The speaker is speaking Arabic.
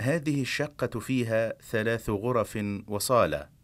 هذه الشقة فيها ثلاث غرف وصالة.